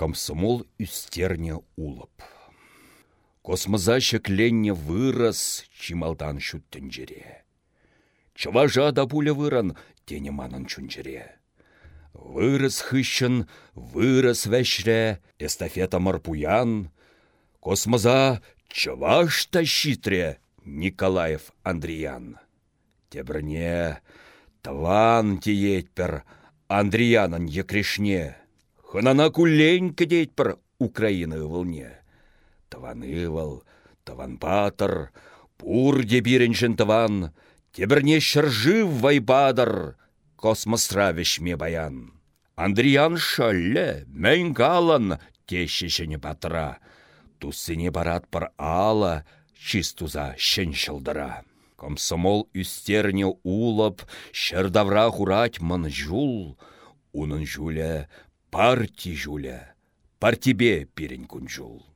Комсомол үстерне улып. Космоза шекленне вырос чималдан шуттен жере. Чыважа да пуля выран тене манын чунчере. Вырос хыщын, вырос эстафета марпуян. Космоза чываш тащитре Николаев Андреян. Тебрне таван тиетпер Андреянын екрешне. Хынана кулень кедетпер Украины волне. Таванывал, таван патыр, таван, тебірне шыржив вайбадыр, космосра вешме баян. Андриан шалле, мән калан, тешешіне батыра. Туссыне барат пар ала, чистуза шын. Комсомол үстерне улып, шырдавра хурать мын жул, унын жуле, парти жуле, партибе пирен күнжул.